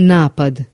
napad.